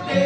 today.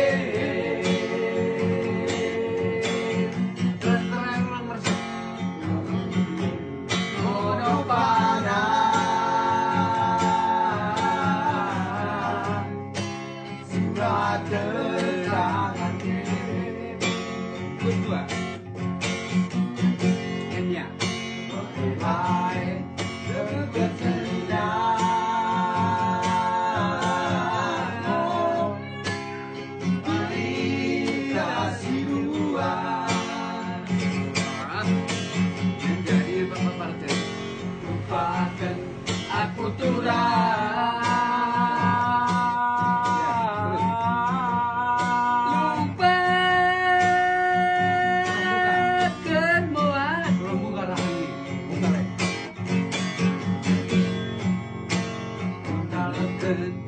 good.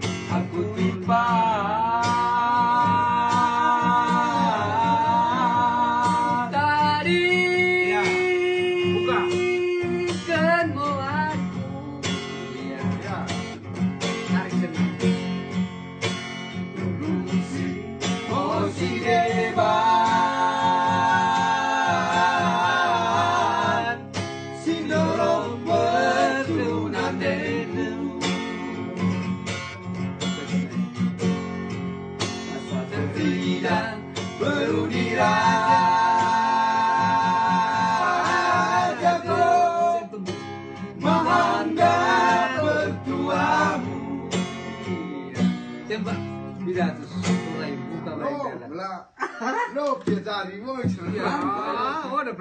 Tembak. Tidak, terus mulai. assolutamente. No, la... no, Pietari, voi ce l'abbiamo. Ah, ah, ora